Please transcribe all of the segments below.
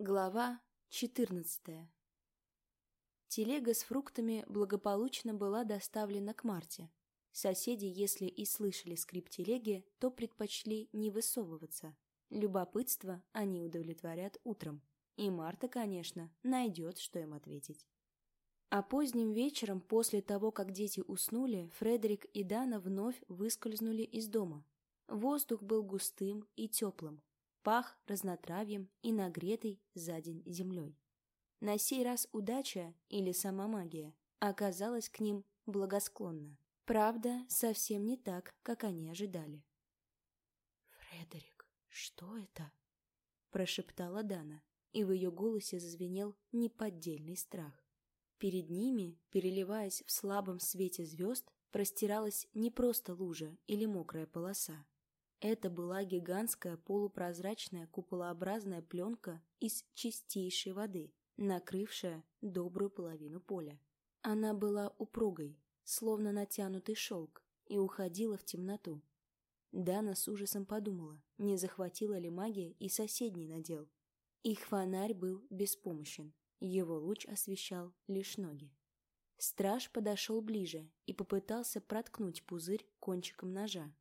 Глава 14 Телега с фруктами благополучно была доставлена к Марте. Соседи, если и слышали скрип телеги, то предпочли не высовываться. Любопытство они удовлетворят утром. И Марта, конечно, найдет, что им ответить. А поздним вечером, после того, как дети уснули, Фредерик и Дана вновь выскользнули из дома. Воздух был густым и теплым, пах разнотравьем и нагретой за день землей. На сей раз удача, или сама магия, оказалась к ним благосклонна. Правда, совсем не так, как они ожидали. «Фредерик, что это?» – прошептала Дана, и в ее голосе зазвенел неподдельный страх. Перед ними, переливаясь в слабом свете звезд, простиралась не просто лужа или мокрая полоса, это была гигантская полупрозрачная куполообразная пленка из чистейшей воды, накрывшая добрую половину поля. Она была упругой, словно натянутый шелк, и уходила в темноту. Дана с ужасом подумала, не захватила ли магия и соседний надел. Их фонарь был беспомощен, его луч освещал лишь ноги. Страж подошел ближе и попытался проткнуть пузырь кончиком ножа,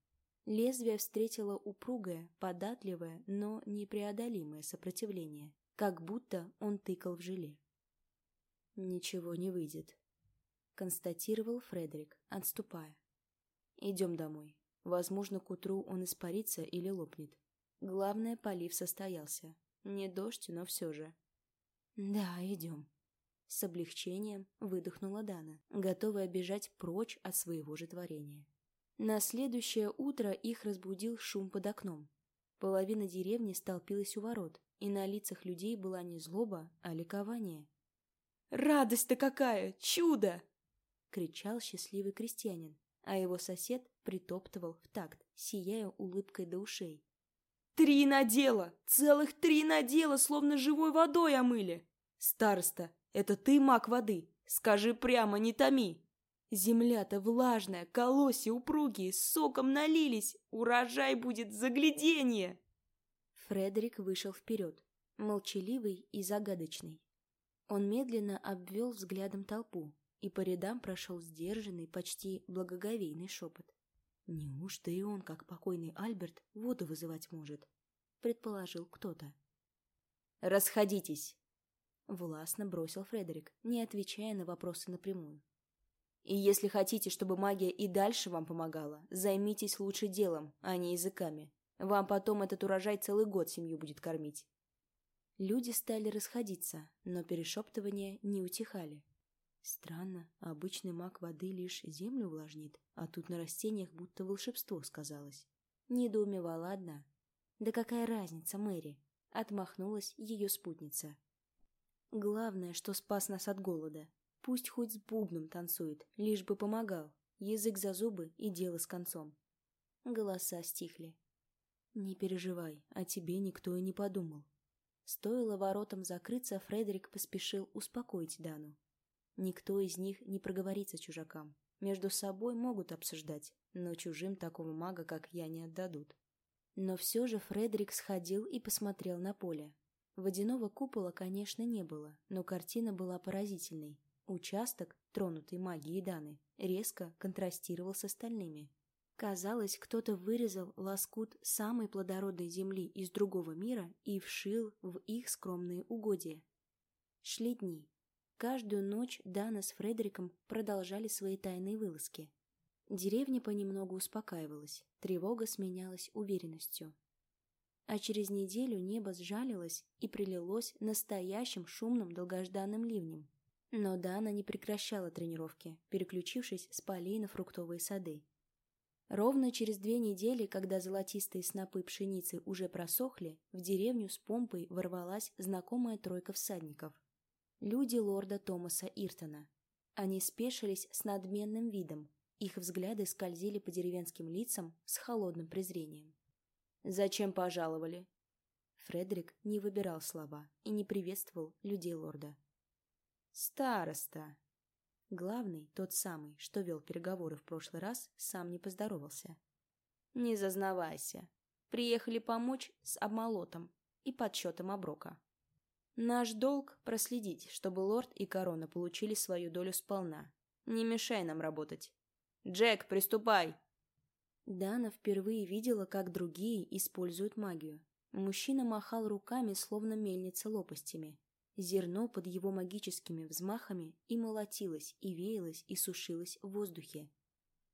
Лезвие встретило упругое, податливое, но непреодолимое сопротивление, как будто он тыкал в желе. «Ничего не выйдет», — констатировал Фредерик, отступая. «Идем домой. Возможно, к утру он испарится или лопнет. Главное, полив состоялся. Не дождь, но все же». «Да, идем», — с облегчением выдохнула Дана, готовая бежать прочь от своего же творения. На следующее утро их разбудил шум под окном. Половина деревни столпилась у ворот, и на лицах людей была не злоба, а ликование. «Радость-то какая! Чудо!» — кричал счастливый крестьянин, а его сосед притоптывал в такт, сияя улыбкой до ушей. «Три надела! Целых три надела, словно живой водой омыли! Староста, это ты маг воды? Скажи прямо, не томи!» Земля-то влажная, колосья упругие, соком налились. Урожай будет загляденье!» Фредерик вышел вперед, молчаливый и загадочный. Он медленно обвел взглядом толпу, и по рядам прошел сдержанный, почти благоговейный шепот. «Неужто и он, как покойный Альберт, воду вызывать может?» — предположил кто-то. «Расходитесь!» — властно бросил Фредерик, не отвечая на вопросы напрямую. И если хотите, чтобы магия и дальше вам помогала, займитесь лучше делом, а не языками. Вам потом этот урожай целый год семью будет кормить. Люди стали расходиться, но перешептывания не утихали. Странно, обычный маг воды лишь землю увлажнит, а тут на растениях будто волшебство сказалось. Недоумевала одна. «Да какая разница, Мэри?» — отмахнулась ее спутница. «Главное, что спас нас от голода. Пусть хоть с бубном танцует, лишь бы помогал. Язык за зубы и дело с концом. Голоса стихли. «Не переживай, о тебе никто и не подумал». Стоило воротам закрыться, Фредерик поспешил успокоить Дану. Никто из них не проговорится чужакам. Между собой могут обсуждать, но чужим такого мага, как я, не отдадут. Но все же Фредерик сходил и посмотрел на поле. Водяного купола, конечно, не было, но картина была поразительной. Участок, тронутый магией Даны, резко контрастировал с остальными. Казалось, кто-то вырезал лоскут самой плодородной земли из другого мира и вшил в их скромные угодья. Шли дни. Каждую ночь Дана с Фредериком продолжали свои тайные вылазки. Деревня понемногу успокаивалась, тревога сменялась уверенностью. А через неделю небо сжалилось и прилилось настоящим шумным долгожданным ливнем. Но Дана не прекращала тренировки, переключившись с полей на фруктовые сады. Ровно через две недели, когда золотистые снопы пшеницы уже просохли, в деревню с помпой ворвалась знакомая тройка всадников. Люди лорда Томаса Иртона. Они спешились с надменным видом, их взгляды скользили по деревенским лицам с холодным презрением. «Зачем пожаловали?» Фредерик не выбирал слова и не приветствовал людей лорда. «Староста!» Главный, тот самый, что вел переговоры в прошлый раз, сам не поздоровался. «Не зазнавайся. Приехали помочь с обмолотом и подсчетом оброка». Наш долг — проследить, чтобы лорд и корона получили свою долю сполна. Не мешай нам работать. Джек, приступай!» Дана впервые видела, как другие используют магию. Мужчина махал руками, словно мельница лопастями. Зерно под его магическими взмахами и молотилось, и веялось, и сушилось в воздухе.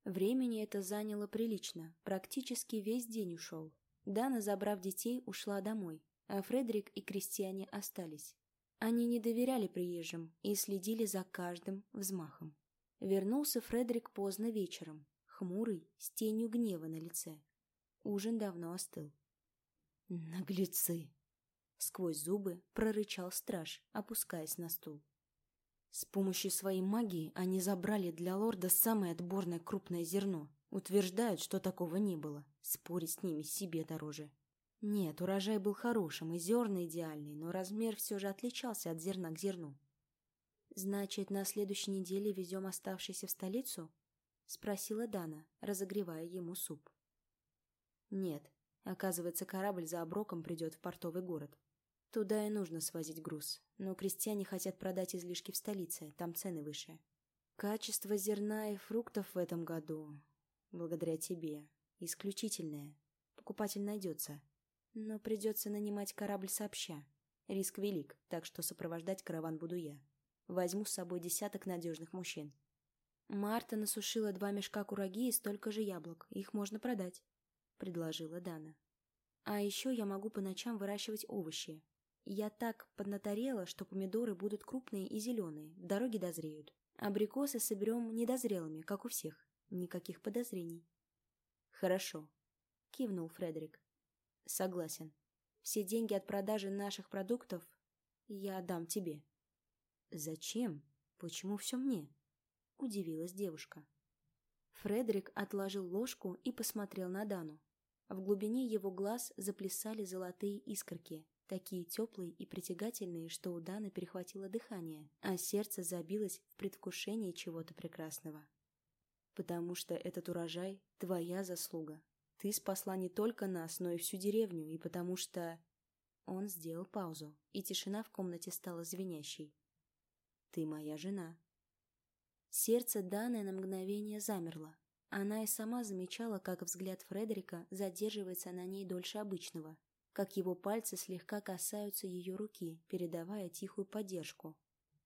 Времени это заняло прилично, практически весь день ушел. Дана, забрав детей, ушла домой, а Фредерик и крестьяне остались. Они не доверяли приезжим и следили за каждым взмахом. Вернулся Фредерик поздно вечером, хмурый, с тенью гнева на лице. Ужин давно остыл. «Наглецы!» — сквозь зубы прорычал страж, опускаясь на стул. С помощью своей магии они забрали для лорда самое отборное крупное зерно. Утверждают, что такого не было. Спорить с ними себе дороже. Нет, урожай был хорошим и зерна идеальные, но размер все же отличался от зерна к зерну. «Значит, на следующей неделе везем оставшийся в столицу?» — спросила Дана, разогревая ему суп. «Нет. Оказывается, корабль за оброком придет в портовый город. Туда и нужно свозить груз, но крестьяне хотят продать излишки в столице, там цены выше. Качество зерна и фруктов в этом году, благодаря тебе, исключительное. Покупатель найдется. Но придется нанимать корабль сообща. Риск велик, так что сопровождать караван буду я. Возьму с собой десяток надежных мужчин. Марта насушила два мешка кураги и столько же яблок. Их можно продать, — предложила Дана. А еще я могу по ночам выращивать овощи. Я так поднаторела, что помидоры будут крупные и зеленые, в дороге дозреют. Абрикосы соберем недозрелыми, как у всех. Никаких подозрений. Хорошо, — кивнул Фредерик. Согласен. Все деньги от продажи наших продуктов я отдам тебе. Зачем? Почему все мне? Удивилась девушка. Фредерик отложил ложку и посмотрел на Дану. В глубине его глаз заплясали золотые искорки, такие теплые и притягательные, что у Даны перехватило дыхание, а сердце забилось в предвкушении чего-то прекрасного. «Потому что этот урожай — твоя заслуга. Ты спасла не только нас, но и всю деревню, и потому что...» Он сделал паузу, и тишина в комнате стала звенящей. «Ты моя жена». Сердце Даны на мгновение замерло. Она и сама замечала, как взгляд Фредерика задерживается на ней дольше обычного, как его пальцы слегка касаются ее руки, передавая тихую поддержку,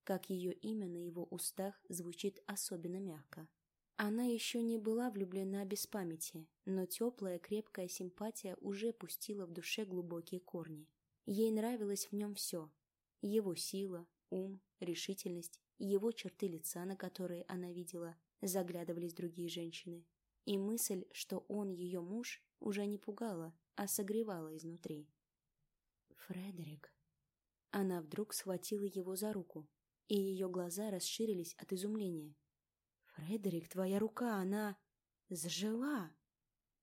как ее имя на его устах звучит особенно мягко. Она еще не была влюблена без памяти, но теплая крепкая симпатия уже пустила в душе глубокие корни. Ей нравилось в нем все. Его сила, ум, решительность, его черты лица, на которые она видела, заглядывались другие женщины. И мысль, что он ее муж, уже не пугала, а согревала изнутри. «Фредерик...» Она вдруг схватила его за руку, и ее глаза расширились от изумления. «Фредерик, твоя рука, она... зажила!»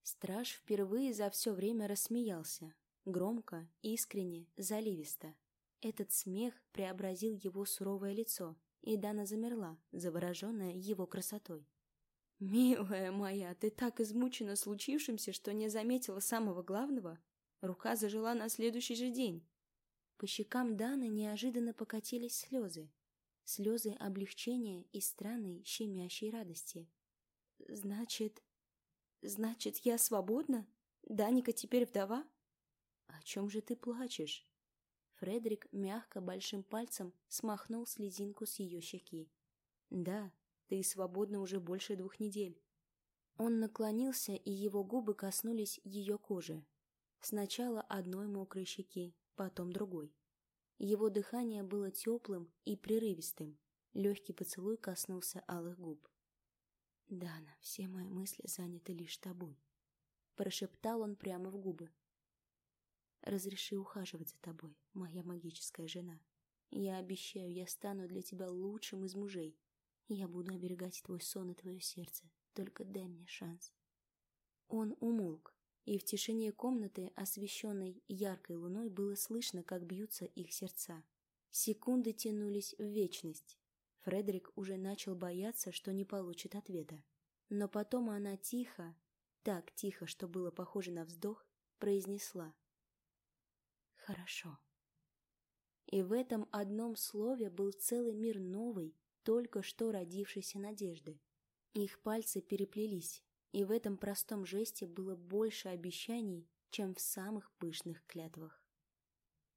Страж впервые за все время рассмеялся. Громко, искренне, заливисто. Этот смех преобразил его суровое лицо, и Дана замерла, завороженная его красотой. «Милая моя, ты так измучена случившимся, что не заметила самого главного? Рука зажила на следующий же день». По щекам Даны неожиданно покатились слезы, слезы облегчения и странной щемящей радости. «Значит... значит, я свободна? Даника теперь вдова?» «О чем же ты плачешь?» Фредерик мягко большим пальцем смахнул слезинку с ее щеки. «Да, ты свободна уже больше двух недель». Он наклонился, и его губы коснулись ее кожи. Сначала одной мокрой щеки, потом другой. Его дыхание было теплым и прерывистым. Легкий поцелуй коснулся алых губ. «Дана, все мои мысли заняты лишь тобой», — прошептал он прямо в губы. «Разреши ухаживать за тобой, моя магическая жена. Я обещаю, я стану для тебя лучшим из мужей. Я буду оберегать твой сон и твое сердце. Только дай мне шанс». Он умолк, и в тишине комнаты, освещенной яркой луной, было слышно, как бьются их сердца. Секунды тянулись в вечность. Фредерик уже начал бояться, что не получит ответа. Но потом она тихо, так тихо, что было похоже на вздох, произнесла. «Хорошо». И в этом одном слове был целый мир новой, только что родившейся надежды. Их пальцы переплелись, и в этом простом жесте было больше обещаний, чем в самых пышных клятвах.